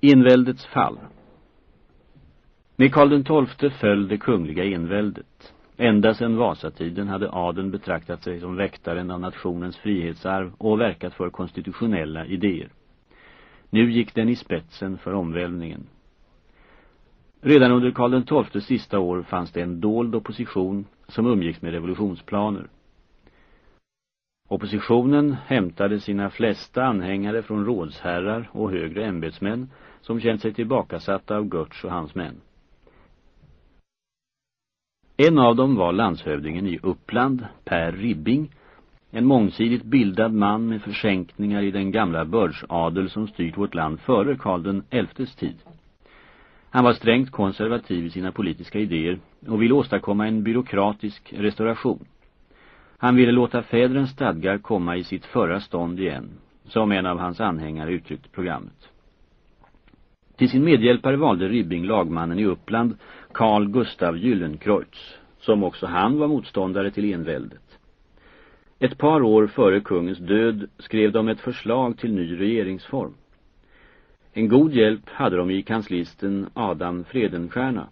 Enväldets fall Med Karl XII föll det kungliga enväldet. Ända sedan Vasatiden hade adeln betraktat sig som väktaren av nationens frihetsarv och verkat för konstitutionella idéer. Nu gick den i spetsen för omvälvningen. Redan under Karl XIIs sista år fanns det en dold opposition som umgicks med revolutionsplaner. Oppositionen hämtade sina flesta anhängare från rådsherrar och högre ämbetsmän som känt sig tillbakasatta av Götz och hans män. En av dem var landshövdingen i Uppland, Per Ribbing, en mångsidigt bildad man med försänkningar i den gamla bördsadel som styrt vårt land före Karl den elftes tid. Han var strängt konservativ i sina politiska idéer och ville åstadkomma en byråkratisk restauration. Han ville låta fädrens stadgar komma i sitt förra stånd igen, som en av hans anhängare uttryckt programmet. Till sin medhjälpare valde Ribbing lagmannen i Uppland, Carl Gustav Gyllenkreutz, som också han var motståndare till enväldet. Ett par år före kungens död skrev de ett förslag till ny regeringsform. En god hjälp hade de i kanslisten Adam Fredenstierna.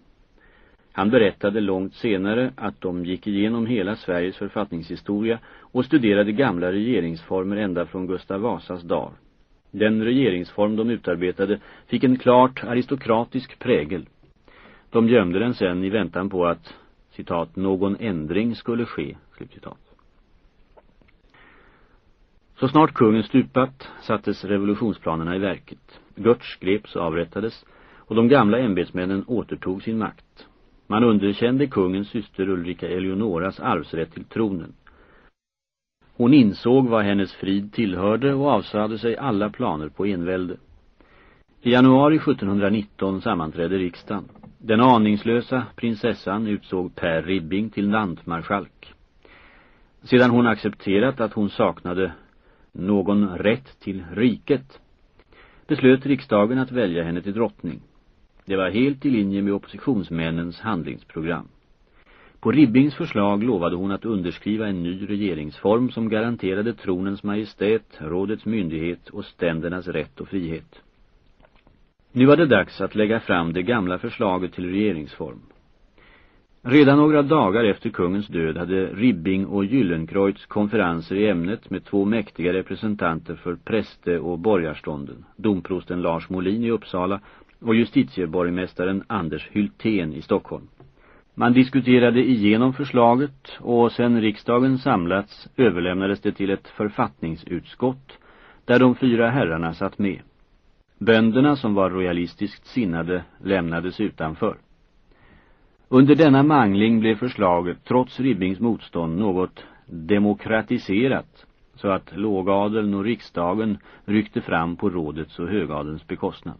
Han berättade långt senare att de gick igenom hela Sveriges författningshistoria och studerade gamla regeringsformer ända från Gustav Vasas dag. Den regeringsform de utarbetade fick en klart aristokratisk prägel. De gömde den sen i väntan på att, citat, någon ändring skulle ske, slutcitat. Så snart kungen stupat sattes revolutionsplanerna i verket. Götz greps och avrättades och de gamla ämbetsmännen återtog sin makt. Man underkände kungens syster Ulrika Eleonoras arvsrätt till tronen. Hon insåg vad hennes frid tillhörde och avsade sig alla planer på envälde. I januari 1719 sammanträdde riksdagen. Den aningslösa prinsessan utsåg Per Ribbing till landmarskalk. Sedan hon accepterat att hon saknade någon rätt till riket beslöt riksdagen att välja henne till drottning. Det var helt i linje med oppositionsmännens handlingsprogram. På Ribbings förslag lovade hon att underskriva en ny regeringsform som garanterade tronens majestät, rådets myndighet och ständernas rätt och frihet. Nu var det dags att lägga fram det gamla förslaget till regeringsform. Redan några dagar efter kungens död hade Ribbing och Gyllenkreutz konferenser i ämnet med två mäktiga representanter för präste- och borgarstånden, domprosten Lars Molin i Uppsala och justitieborgmästaren Anders Hylten i Stockholm. Man diskuterade igenom förslaget och sen riksdagen samlats överlämnades det till ett författningsutskott där de fyra herrarna satt med. Bönderna som var royalistiskt sinnade lämnades utanför. Under denna mangling blev förslaget, trots Ribbings motstånd, något demokratiserat så att lågadeln och riksdagen ryckte fram på rådets och högadelns bekostnad.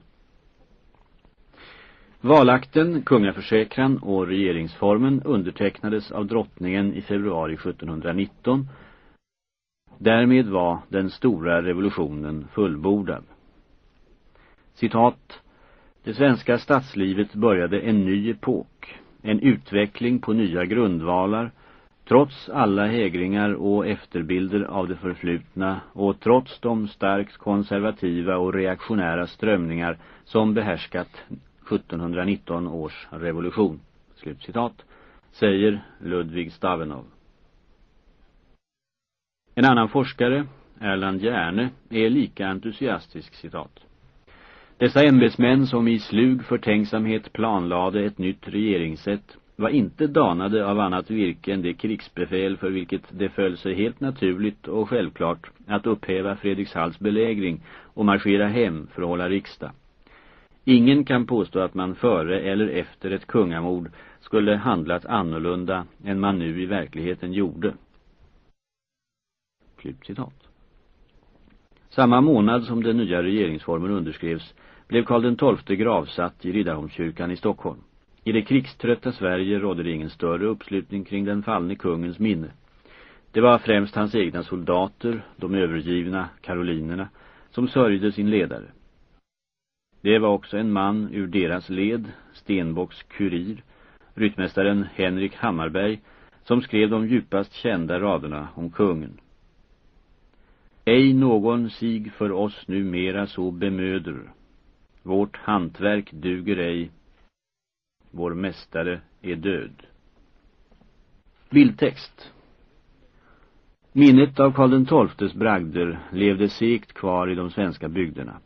Valakten, kungaförsäkran och regeringsformen undertecknades av drottningen i februari 1719. Därmed var den stora revolutionen fullbordad. Citat Det svenska statslivet började en ny epok en utveckling på nya grundvalar, trots alla hägringar och efterbilder av det förflutna och trots de starkt konservativa och reaktionära strömningar som behärskat 1719 års revolution. Slutcitat, säger Ludvig Stavenov. En annan forskare, Erland Järne, är lika entusiastisk citat. Dessa ämbetsmän som i slug förtänksamhet planlade ett nytt regeringssätt var inte danade av annat virke än det krigsbefäl för vilket det föll sig helt naturligt och självklart att upphäva Fredrikshalls belägring och marschera hem för att hålla riksdag. Ingen kan påstå att man före eller efter ett kungamord skulle handlat annorlunda än man nu i verkligheten gjorde. Slutcitat. Samma månad som den nya regeringsformen underskrevs blev Karl XII gravsatt i Riddarholmskyrkan i Stockholm. I det krigströtta Sverige rådde det ingen större uppslutning kring den fallne kungens minne. Det var främst hans egna soldater, de övergivna karolinerna, som sörjde sin ledare. Det var också en man ur deras led, Stenbocks kurir, ryttmästaren Henrik Hammarberg, som skrev de djupast kända raderna om kungen. Ej någon sig för oss numera så bemöder, Vårt hantverk duger ej. Vår mästare är död. Bildtext Minnet av Karl XIIs bragder levde segt kvar i de svenska bygderna.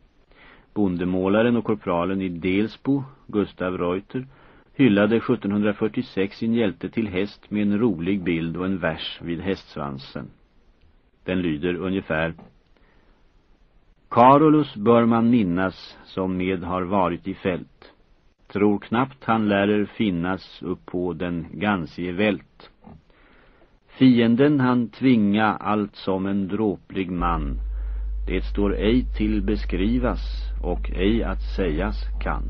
Bondemålaren och korpralen i Delsbo, Gustav Reuter, hyllade 1746 sin hjälte till häst med en rolig bild och en vers vid hästsvansen. Den lyder ungefär Carolus bör man minnas som med har varit i fält. Tror knappt han lärer finnas upp på den ganske vält. Fienden han tvinga allt som en dråplig man. Det står ej till beskrivas och ej att sägas kan.